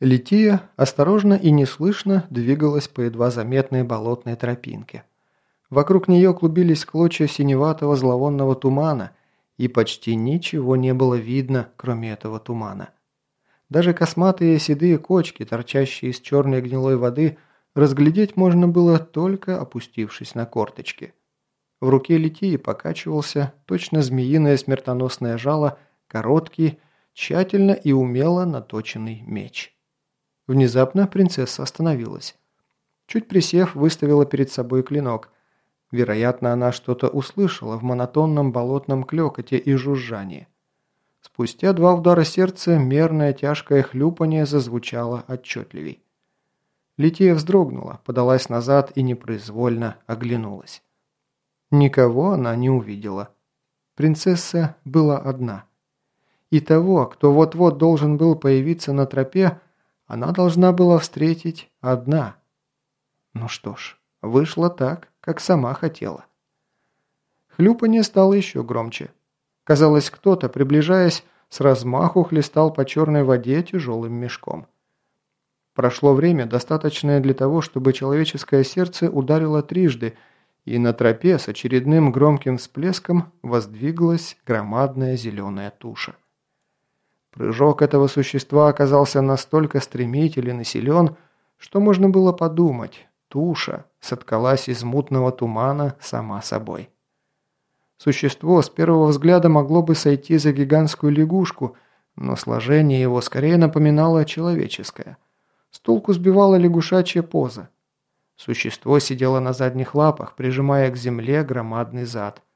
Лития осторожно и неслышно двигалась по едва заметной болотной тропинке. Вокруг нее клубились клочья синеватого зловонного тумана, и почти ничего не было видно, кроме этого тумана. Даже косматые седые кочки, торчащие из черной гнилой воды, разглядеть можно было только опустившись на корточки. В руке Литии покачивался точно змеиное смертоносное жало, короткий, тщательно и умело наточенный меч. Внезапно принцесса остановилась. Чуть присев, выставила перед собой клинок. Вероятно, она что-то услышала в монотонном болотном клёкоте и жужжании. Спустя два удара сердца мерное тяжкое хлюпание зазвучало отчетливей. Лития вздрогнула, подалась назад и непроизвольно оглянулась. Никого она не увидела. Принцесса была одна. И того, кто вот-вот должен был появиться на тропе, она должна была встретить одна. Ну что ж, вышло так, как сама хотела. Хлюпанье стало еще громче. Казалось, кто-то, приближаясь, с размаху хлестал по черной воде тяжелым мешком. Прошло время, достаточное для того, чтобы человеческое сердце ударило трижды, и на тропе с очередным громким всплеском воздвиглась громадная зеленая туша. Прыжок этого существа оказался настолько стремителен и силен, что можно было подумать, туша соткалась из мутного тумана сама собой. Существо с первого взгляда могло бы сойти за гигантскую лягушку, но сложение его скорее напоминало человеческое. С толку сбивала лягушачья поза. Существо сидело на задних лапах, прижимая к земле громадный зад –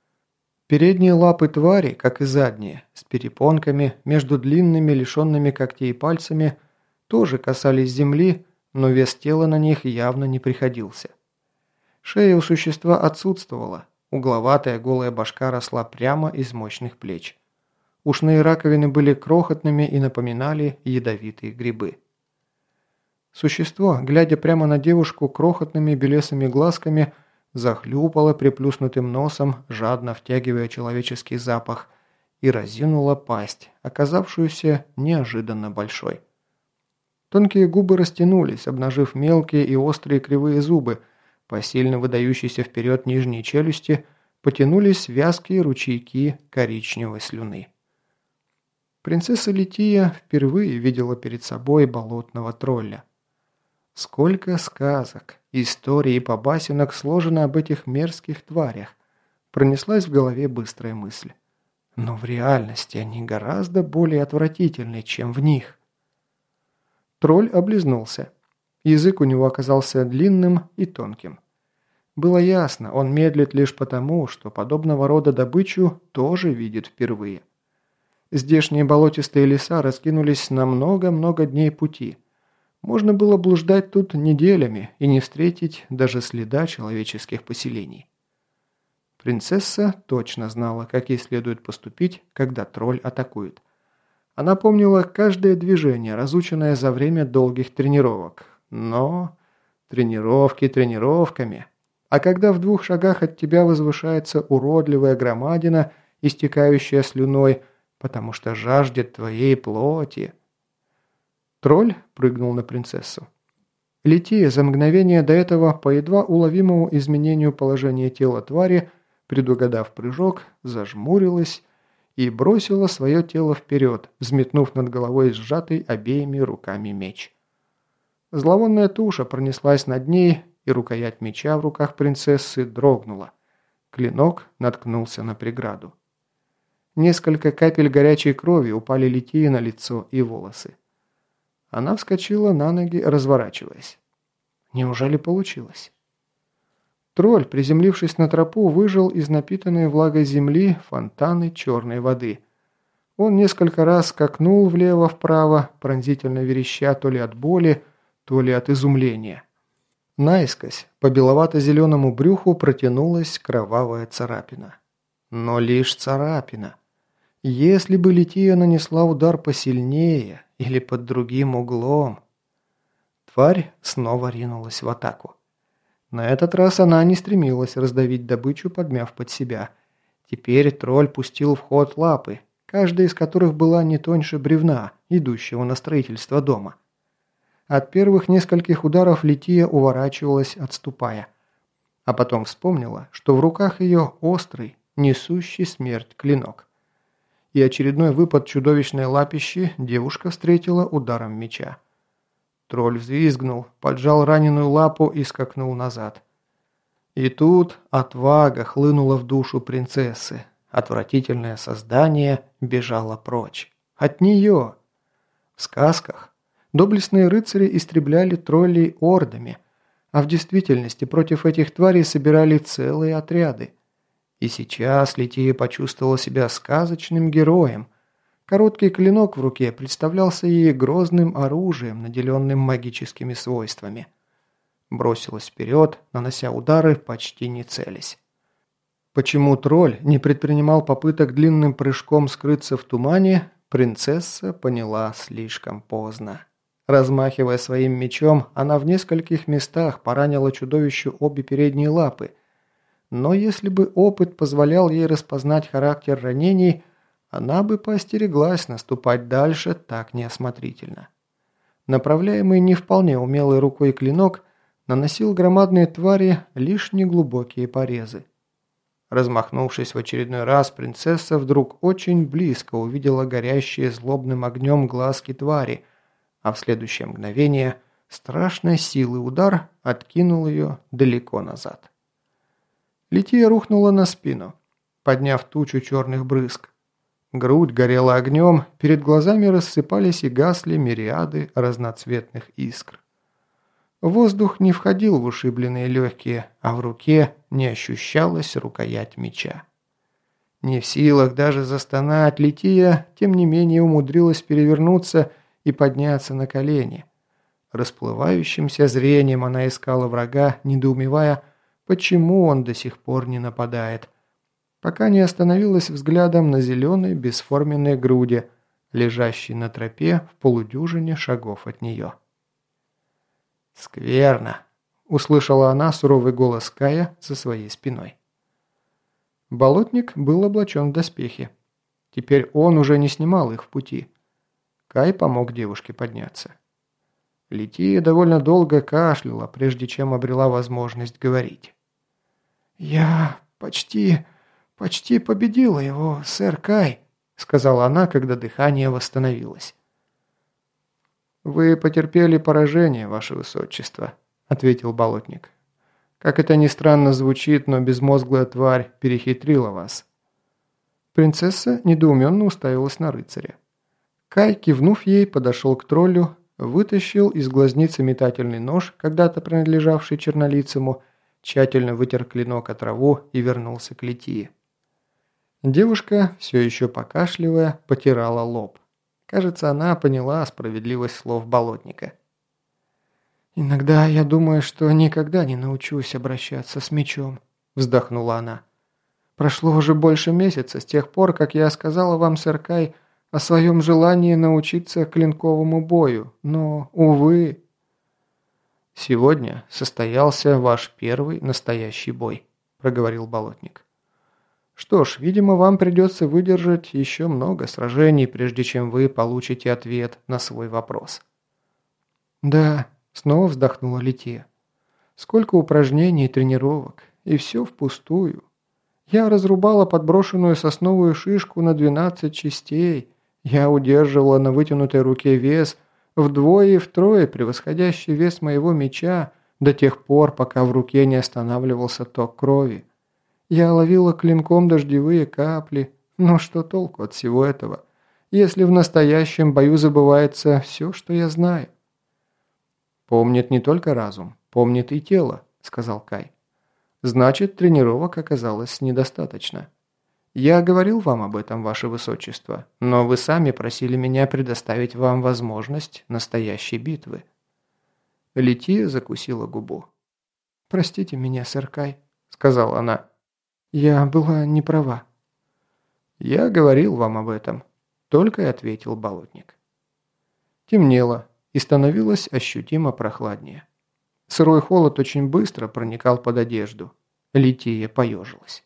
Передние лапы твари, как и задние, с перепонками, между длинными, лишенными когтей пальцами, тоже касались земли, но вес тела на них явно не приходился. Шея у существа отсутствовала, угловатая голая башка росла прямо из мощных плеч. Ушные раковины были крохотными и напоминали ядовитые грибы. Существо, глядя прямо на девушку крохотными белесыми глазками, захлюпала приплюснутым носом, жадно втягивая человеческий запах, и разинула пасть, оказавшуюся неожиданно большой. Тонкие губы растянулись, обнажив мелкие и острые кривые зубы, по сильно выдающейся вперед нижней челюсти потянулись вязкие ручейки коричневой слюны. Принцесса Лития впервые видела перед собой болотного тролля. Сколько сказок, историй и побасенок сложено об этих мерзких тварях. Пронеслась в голове быстрая мысль. Но в реальности они гораздо более отвратительны, чем в них. Тролль облизнулся. Язык у него оказался длинным и тонким. Было ясно, он медлит лишь потому, что подобного рода добычу тоже видит впервые. Здешние болотистые леса раскинулись на много-много дней пути – можно было блуждать тут неделями и не встретить даже следа человеческих поселений. Принцесса точно знала, как ей следует поступить, когда тролль атакует. Она помнила каждое движение, разученное за время долгих тренировок. Но тренировки тренировками. А когда в двух шагах от тебя возвышается уродливая громадина, истекающая слюной, потому что жаждет твоей плоти, Тролль прыгнул на принцессу. Лития за мгновение до этого по едва уловимому изменению положения тела твари, предугадав прыжок, зажмурилась и бросила свое тело вперед, взметнув над головой сжатый обеими руками меч. Зловонная туша пронеслась над ней, и рукоять меча в руках принцессы дрогнула. Клинок наткнулся на преграду. Несколько капель горячей крови упали Литии на лицо и волосы. Она вскочила на ноги, разворачиваясь. Неужели получилось? Тролль, приземлившись на тропу, выжил из напитанной влагой земли фонтаны черной воды. Он несколько раз скакнул влево-вправо, пронзительно вереща то ли от боли, то ли от изумления. Наискось по беловато-зеленому брюху протянулась кровавая царапина. Но лишь царапина. Если бы Лития нанесла удар посильнее, или под другим углом. Тварь снова ринулась в атаку. На этот раз она не стремилась раздавить добычу, подмяв под себя. Теперь тролль пустил в ход лапы, каждая из которых была не тоньше бревна, идущего на строительство дома. От первых нескольких ударов Лития уворачивалась, отступая. А потом вспомнила, что в руках ее острый, несущий смерть клинок. И очередной выпад чудовищной лапищи девушка встретила ударом меча. Тролль взвизгнул, поджал раненую лапу и скакнул назад. И тут отвага хлынула в душу принцессы. Отвратительное создание бежало прочь. От нее. В сказках доблестные рыцари истребляли троллей ордами, а в действительности против этих тварей собирали целые отряды. И сейчас Лития почувствовала себя сказочным героем – Короткий клинок в руке представлялся ей грозным оружием, наделенным магическими свойствами. Бросилась вперед, нанося удары, почти не целясь. Почему тролль не предпринимал попыток длинным прыжком скрыться в тумане, принцесса поняла слишком поздно. Размахивая своим мечом, она в нескольких местах поранила чудовищу обе передние лапы. Но если бы опыт позволял ей распознать характер ранений, она бы поостереглась наступать дальше так неосмотрительно. Направляемый не вполне умелой рукой клинок наносил громадные твари лишь неглубокие порезы. Размахнувшись в очередной раз, принцесса вдруг очень близко увидела горящие злобным огнем глазки твари, а в следующее мгновение страшной силы удар откинул ее далеко назад. Лития рухнула на спину, подняв тучу черных брызг. Грудь горела огнем, перед глазами рассыпались и гасли мириады разноцветных искр. Воздух не входил в ушибленные легкие, а в руке не ощущалась рукоять меча. Не в силах даже застонать, Лития, тем не менее умудрилась перевернуться и подняться на колени. Расплывающимся зрением она искала врага, недоумевая, почему он до сих пор не нападает – пока не остановилась взглядом на зеленой бесформенной груди, лежащей на тропе в полудюжине шагов от нее. «Скверно!» – услышала она суровый голос Кая за своей спиной. Болотник был облачен в доспехи. Теперь он уже не снимал их в пути. Кай помог девушке подняться. Лития довольно долго кашляла, прежде чем обрела возможность говорить. «Я почти...» «Почти победила его, сэр Кай», — сказала она, когда дыхание восстановилось. «Вы потерпели поражение, ваше высочество», — ответил болотник. «Как это ни странно звучит, но безмозглая тварь перехитрила вас». Принцесса недоуменно уставилась на рыцаря. Кай, кивнув ей, подошел к троллю, вытащил из глазницы метательный нож, когда-то принадлежавший чернолицему, тщательно вытер клинок от траву и вернулся к Литии. Девушка, все еще покашливая, потирала лоб. Кажется, она поняла справедливость слов болотника. «Иногда я думаю, что никогда не научусь обращаться с мечом», – вздохнула она. «Прошло уже больше месяца с тех пор, как я сказала вам, сэр Кай, о своем желании научиться клинковому бою, но, увы...» «Сегодня состоялся ваш первый настоящий бой», – проговорил болотник. Что ж, видимо, вам придется выдержать еще много сражений, прежде чем вы получите ответ на свой вопрос. Да, снова вздохнула Лития. Сколько упражнений и тренировок, и все впустую. Я разрубала подброшенную сосновую шишку на 12 частей. Я удерживала на вытянутой руке вес, вдвое и втрое превосходящий вес моего меча, до тех пор, пока в руке не останавливался ток крови. Я ловила клинком дождевые капли, но что толку от всего этого, если в настоящем бою забывается все, что я знаю? «Помнит не только разум, помнит и тело», — сказал Кай. «Значит, тренировок оказалось недостаточно. Я говорил вам об этом, ваше высочество, но вы сами просили меня предоставить вам возможность настоящей битвы». Лития закусила губу. «Простите меня, сэр Кай», — сказала она. Я была не права. Я говорил вам об этом, только и ответил болотник. Темнело и становилось ощутимо прохладнее. Сырой холод очень быстро проникал под одежду. Лития поежилась.